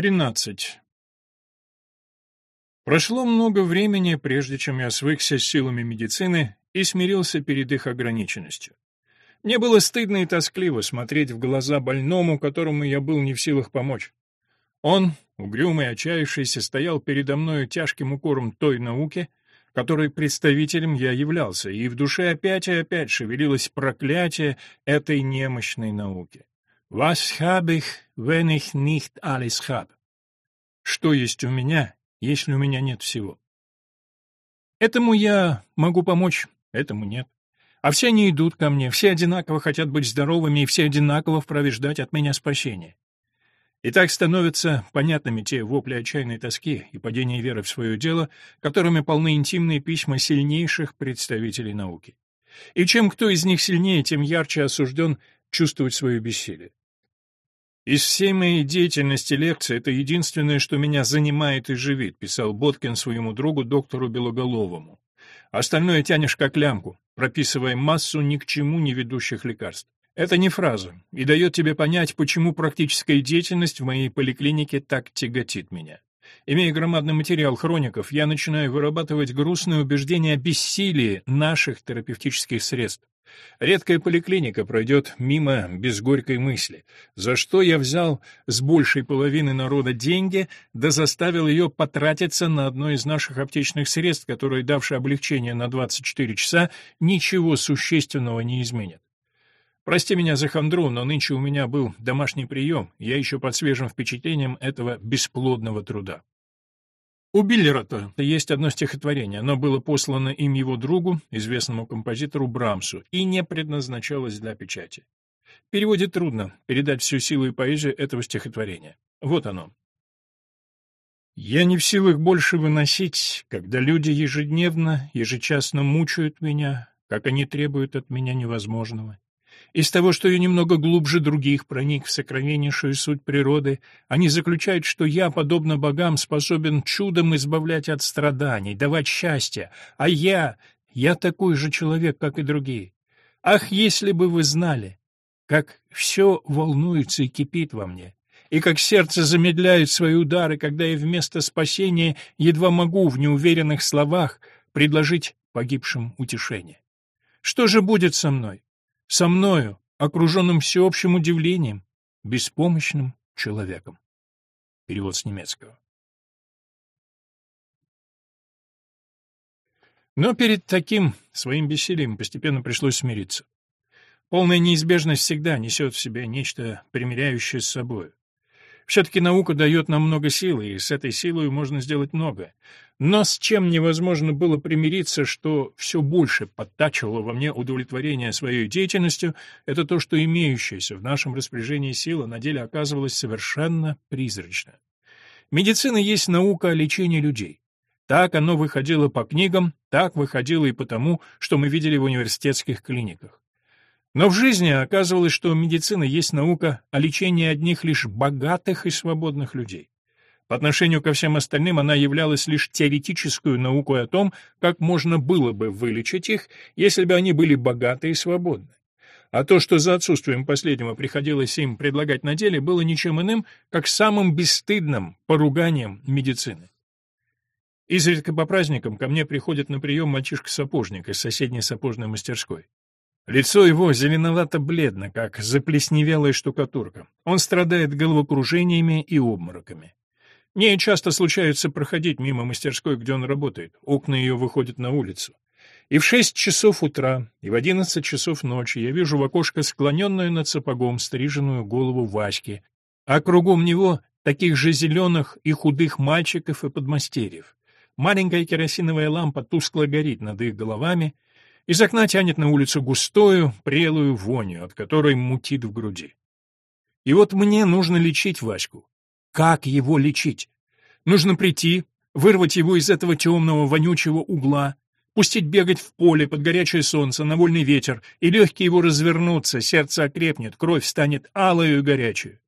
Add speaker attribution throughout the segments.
Speaker 1: 13. Прошло много времени, прежде чем я свыкся с силами медицины и смирился перед их ограниченностью. Мне было стыдно и тоскливо смотреть в глаза больному, которому я был не в силах помочь. Он, угрюмый, отчаявшийся, стоял передо мною тяжким укором той науки, которой представителем я являлся, и в душе опять и опять шевелилось проклятие этой немощной науки. «Was habe ich, wenn ich nicht alles habe?» Что есть у меня, если у меня нет всего? Этому я могу помочь, этому нет. А все они идут ко мне, все одинаково хотят быть здоровыми, и все одинаково вправе ждать от меня спасения. И так становятся понятными те вопли отчаянной тоски и падения веры в свое дело, которыми полны интимные письма сильнейших представителей науки. И чем кто из них сильнее, тем ярче осужден чувствовать свое бессилие. «Из всей моей деятельности лекции это единственное, что меня занимает и живит», писал Боткин своему другу, доктору Белоголовому. «Остальное тянешь как лямку, прописывая массу ни к чему не ведущих лекарств. Это не фраза и дает тебе понять, почему практическая деятельность в моей поликлинике так тяготит меня. Имея громадный материал хроников, я начинаю вырабатывать грустные убеждения о бессилии наших терапевтических средств. Редкая поликлиника пройдет мимо без горькой мысли. За что я взял с большей половины народа деньги, да заставил ее потратиться на одно из наших аптечных средств, которое, давшее облегчение на 24 часа, ничего существенного не изменит. Прости меня за хандру, но нынче у меня был домашний прием, я еще под свежим впечатлением этого бесплодного труда. У Биллера-то есть одно стихотворение, оно было послано им его другу, известному композитору Брамсу, и не предназначалось для печати. В переводе трудно передать всю силу и поэзию этого стихотворения. Вот оно. «Я не в силах больше выносить, когда люди ежедневно, ежечасно мучают меня, как они требуют от меня невозможного. Из того, что я немного глубже других проник в сокровеннейшую суть природы, они заключают, что я, подобно богам, способен чудом избавлять от страданий, давать счастье, а я, я такой же человек, как и другие. Ах, если бы вы знали, как все волнуется и кипит во мне, и как сердце замедляет свои удары, когда я вместо спасения едва могу в неуверенных словах предложить погибшим утешение. Что же будет со мной? Со мною, окруженным всеобщим удивлением, беспомощным человеком. Перевод с немецкого. Но перед таким своим бессилием постепенно пришлось смириться. Полная неизбежность всегда несет в себе нечто примиряющее с собой. Все-таки наука дает нам много силы, и с этой силой можно сделать многое. Но с чем невозможно было примириться, что все больше подтачивало во мне удовлетворение своей деятельностью, это то, что имеющаяся в нашем распоряжении сила на деле оказывалась совершенно призрачна. Медицина есть наука о лечении людей. Так оно выходило по книгам, так выходило и потому, что мы видели в университетских клиниках. Но в жизни оказывалось, что медицина есть наука о лечении одних лишь богатых и свободных людей. По отношению ко всем остальным она являлась лишь теоретическую наукой о том, как можно было бы вылечить их, если бы они были богаты и свободны. А то, что за отсутствием последнего приходилось им предлагать на деле, было ничем иным, как самым бесстыдным поруганием медицины. Изредка по праздникам ко мне приходит на прием мальчишка-сапожник из соседней сапожной мастерской. Лицо его зеленовато-бледно, как заплесневелая штукатурка. Он страдает головокружениями и обмороками. Мне часто случается проходить мимо мастерской, где он работает. Окна ее выходят на улицу. И в шесть часов утра, и в одиннадцать часов ночи я вижу в окошко склоненную над сапогом стриженную голову Васьки, а кругом него таких же зеленых и худых мальчиков и подмастерьев. Маленькая керосиновая лампа тускло горит над их головами — из окна тянет на улицу густую, прелую вонью, от которой мутит в груди. И вот мне нужно лечить Ваську. Как его лечить? Нужно прийти, вырвать его из этого темного, вонючего угла, пустить бегать в поле под горячее солнце, на вольный ветер, и легкие его развернутся, сердце окрепнет, кровь станет алою и горячей.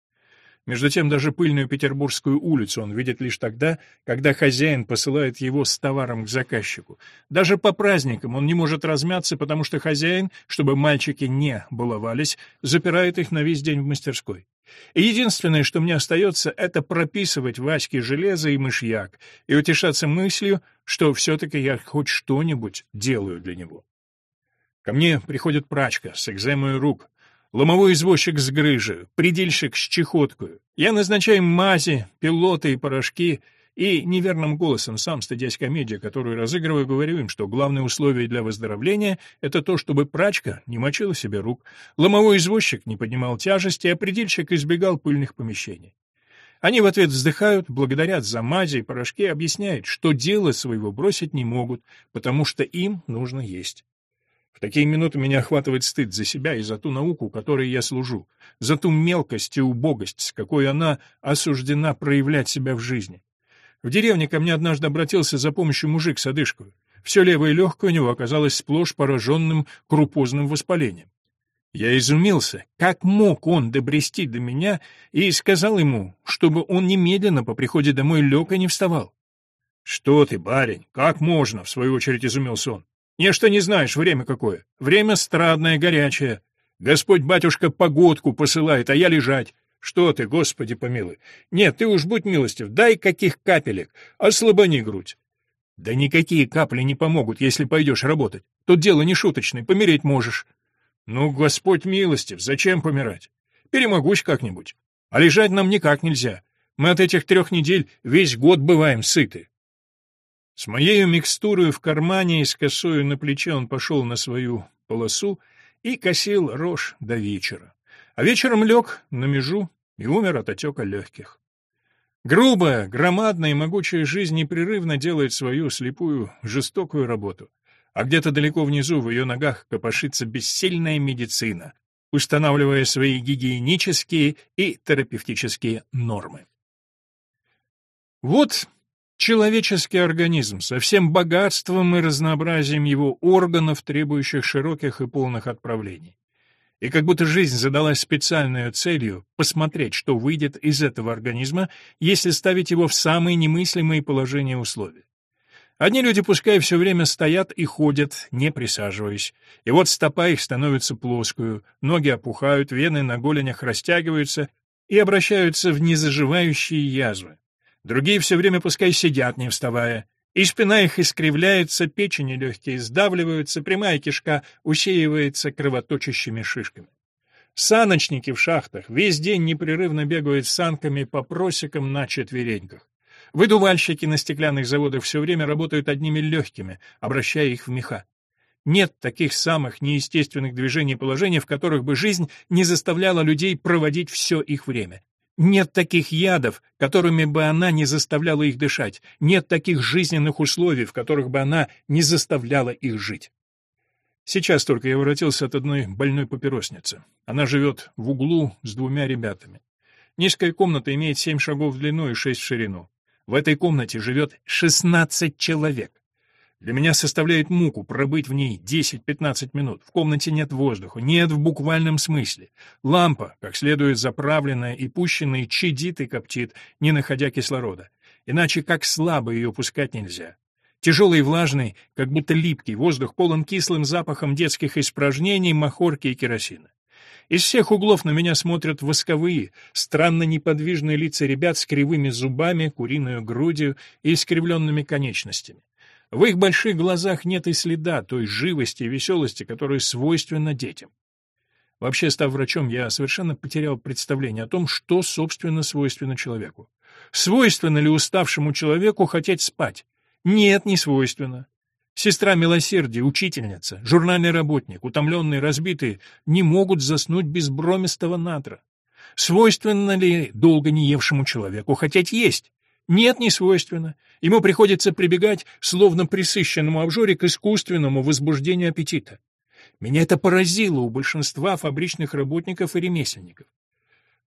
Speaker 1: Между тем даже пыльную Петербургскую улицу он видит лишь тогда, когда хозяин посылает его с товаром к заказчику. Даже по праздникам он не может размяться, потому что хозяин, чтобы мальчики не баловались, запирает их на весь день в мастерской. И единственное, что мне остается, это прописывать Ваське железо и мышьяк и утешаться мыслью, что все-таки я хоть что-нибудь делаю для него. Ко мне приходит прачка с экземой рук, ломовой извозчик с грыжей, предельщик с чехоткой. Я назначаю мази, пилоты и порошки — и неверным голосом, сам стыдясь комедии, которую разыгрываю, говорю им, что главное условие для выздоровления — это то, чтобы прачка не мочила себе рук, ломовой извозчик не поднимал тяжести, а предельщик избегал пыльных помещений. Они в ответ вздыхают, благодарят за мази и порошки, объясняют, что дело своего бросить не могут, потому что им нужно есть. В такие минуты меня охватывает стыд за себя и за ту науку, которой я служу, за ту мелкость и убогость, с какой она осуждена проявлять себя в жизни. В деревне ко мне однажды обратился за помощью мужик с одышкой. Все левое легкое у него оказалось сплошь пораженным крупозным воспалением. Я изумился, как мог он добрести до меня, и сказал ему, чтобы он немедленно по приходе домой лег и не вставал. — Что ты, барин, как можно? — в свою очередь изумился он. — Нечто не знаешь, время какое. Время страдное, горячее. Господь-батюшка погодку посылает, а я лежать. Что ты, Господи помилуй. Нет, ты уж будь милостив, дай каких капелек, ослабони грудь. Да никакие капли не помогут, если пойдешь работать. Тут дело не шуточное, помереть можешь. Ну, Господь милостив, зачем помирать? Перемогусь как-нибудь. А лежать нам никак нельзя. Мы от этих трех недель весь год бываем сыты. С моею микстурой в кармане и с косою на плече он пошел на свою полосу и косил рожь до вечера а вечером лег на межу и умер от отека легких. Грубая, громадная и могучая жизнь непрерывно делает свою слепую, жестокую работу, а где-то далеко внизу в ее ногах копошится бессильная медицина, устанавливая свои гигиенические и терапевтические нормы. Вот человеческий организм со всем богатством и разнообразием его органов, требующих широких и полных отправлений. И как будто жизнь задалась специальной целью посмотреть, что выйдет из этого организма, если ставить его в самые немыслимые положения условия. Одни люди пускай все время стоят и ходят, не присаживаясь. И вот стопа их становится плоскую, ноги опухают, вены на голенях растягиваются и обращаются в незаживающие язвы. Другие все время пускай сидят, не вставая. И спина их искривляется, печени легкие сдавливаются, прямая кишка усеивается кровоточащими шишками. Саночники в шахтах весь день непрерывно бегают санками по просекам на четвереньках. Выдувальщики на стеклянных заводах все время работают одними легкими, обращая их в меха. Нет таких самых неестественных движений и положений, в которых бы жизнь не заставляла людей проводить все их время. Нет таких ядов, которыми бы она не заставляла их дышать. Нет таких жизненных условий, в которых бы она не заставляла их жить. Сейчас только я воротился от одной больной папиросницы. Она живет в углу с двумя ребятами. Низкая комната имеет семь шагов в длину и шесть в ширину. В этой комнате живет шестнадцать человек. Для меня составляет муку пробыть в ней 10-15 минут. В комнате нет воздуха, нет в буквальном смысле. Лампа, как следует заправленная и пущенная, чадит и коптит, не находя кислорода. Иначе как слабо ее пускать нельзя. Тяжелый и влажный, как будто липкий, воздух полон кислым запахом детских испражнений, махорки и керосина. Из всех углов на меня смотрят восковые, странно неподвижные лица ребят с кривыми зубами, куриной грудью и искривленными конечностями. В их больших глазах нет и следа той живости и веселости, которая свойственна детям. Вообще, став врачом, я совершенно потерял представление о том, что, собственно, свойственно человеку. Свойственно ли уставшему человеку хотеть спать? Нет, не свойственно. Сестра милосердия, учительница, журнальный работник, утомленные, разбитые, не могут заснуть без бромистого натра. Свойственно ли долго не евшему человеку хотеть есть? Нет, не свойственно. Ему приходится прибегать, словно присыщенному обжоре, к искусственному возбуждению аппетита. Меня это поразило у большинства фабричных работников и ремесленников.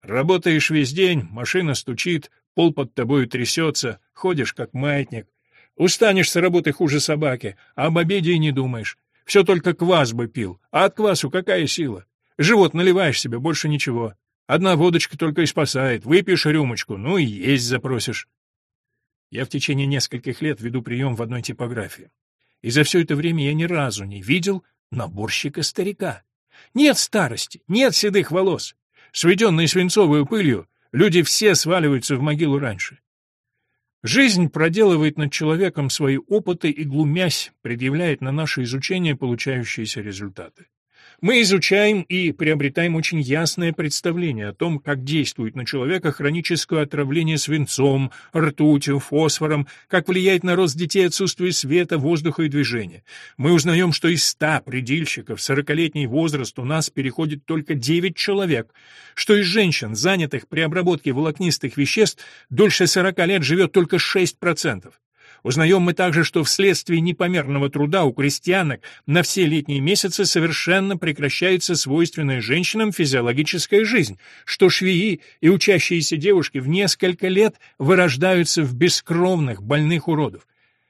Speaker 1: Работаешь весь день, машина стучит, пол под тобой трясется, ходишь как маятник. Устанешь с работы хуже собаки, а об обеде и не думаешь. Все только квас бы пил, а от квасу какая сила? Живот наливаешь себе, больше ничего. Одна водочка только и спасает. Выпьешь рюмочку, ну и есть запросишь. Я в течение нескольких лет веду прием в одной типографии. И за все это время я ни разу не видел наборщика-старика. Нет старости, нет седых волос. Сведенные свинцовой пылью, люди все сваливаются в могилу раньше. Жизнь проделывает над человеком свои опыты и, глумясь, предъявляет на наше изучение получающиеся результаты. Мы изучаем и приобретаем очень ясное представление о том, как действует на человека хроническое отравление свинцом, ртутью, фосфором, как влияет на рост детей отсутствие света, воздуха и движения. Мы узнаем, что из ста предельщиков сорокалетний возраст у нас переходит только 9 человек, что из женщин, занятых при обработке волокнистых веществ, дольше 40 лет живет только 6%. Узнаем мы также, что вследствие непомерного труда у крестьянок на все летние месяцы совершенно прекращается свойственная женщинам физиологическая жизнь, что швеи и учащиеся девушки в несколько лет вырождаются в бескровных больных уродов.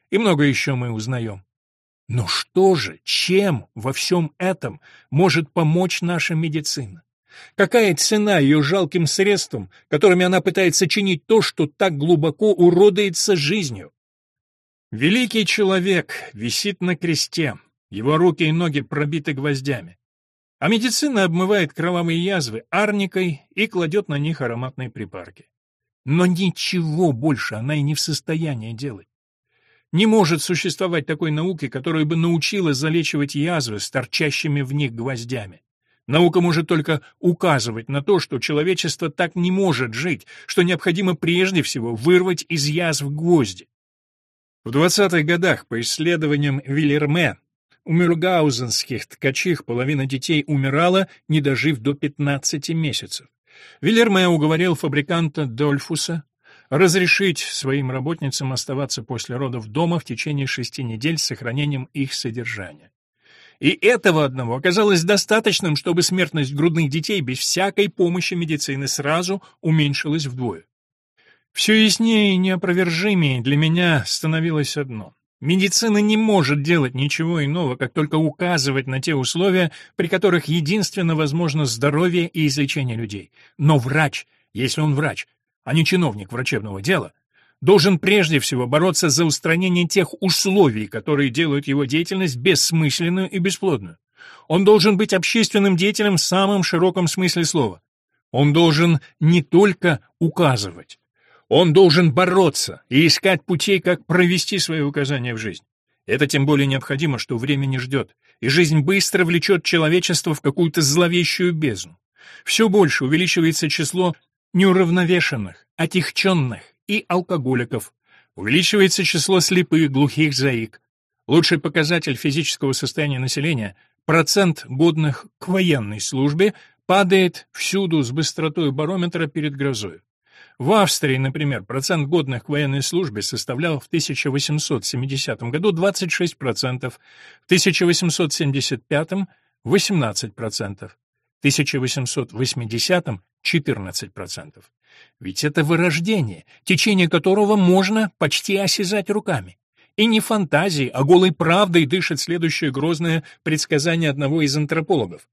Speaker 1: И много еще мы узнаем. Но что же, чем во всем этом может помочь наша медицина? Какая цена ее жалким средствам, которыми она пытается чинить то, что так глубоко уродуется жизнью? Великий человек висит на кресте, его руки и ноги пробиты гвоздями. А медицина обмывает кровавые язвы арникой и кладет на них ароматные припарки. Но ничего больше она и не в состоянии делать. Не может существовать такой науки, которая бы научила залечивать язвы с торчащими в них гвоздями. Наука может только указывать на то, что человечество так не может жить, что необходимо прежде всего вырвать из язв гвозди. В 20-х годах, по исследованиям Вильерме, у мюргаузенских ткачих половина детей умирала, не дожив до 15 месяцев. Вильерме уговорил фабриканта Дольфуса разрешить своим работницам оставаться после родов дома в течение шести недель с сохранением их содержания. И этого одного оказалось достаточным, чтобы смертность грудных детей без всякой помощи медицины сразу уменьшилась вдвое. Все яснее и неопровержимее для меня становилось одно. Медицина не может делать ничего иного, как только указывать на те условия, при которых единственно возможно здоровье и излечение людей. Но врач, если он врач, а не чиновник врачебного дела, должен прежде всего бороться за устранение тех условий, которые делают его деятельность бессмысленную и бесплодную. Он должен быть общественным деятелем в самом широком смысле слова. Он должен не только указывать, он должен бороться и искать путей, как провести свои указания в жизнь. Это тем более необходимо, что время не ждет, и жизнь быстро влечет человечество в какую-то зловещую бездну. Все больше увеличивается число неуравновешенных, отягченных и алкоголиков. Увеличивается число слепых, глухих заик. Лучший показатель физического состояния населения – процент годных к военной службе – падает всюду с быстротой барометра перед грозой. В Австрии, например, процент годных к военной службе составлял в 1870 году 26%, в 1875 – 18%, в 1880 – 14%. Ведь это вырождение, течение которого можно почти осязать руками. И не фантазией, а голой правдой дышит следующее грозное предсказание одного из антропологов.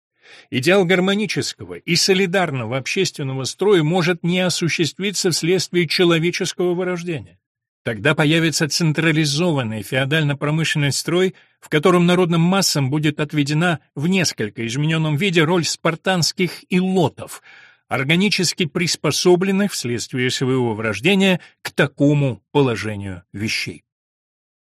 Speaker 1: Идеал гармонического и солидарного общественного строя может не осуществиться вследствие человеческого вырождения. Тогда появится централизованный феодально-промышленный строй, в котором народным массам будет отведена в несколько измененном виде роль спартанских илотов, органически приспособленных вследствие своего врождения к такому положению вещей.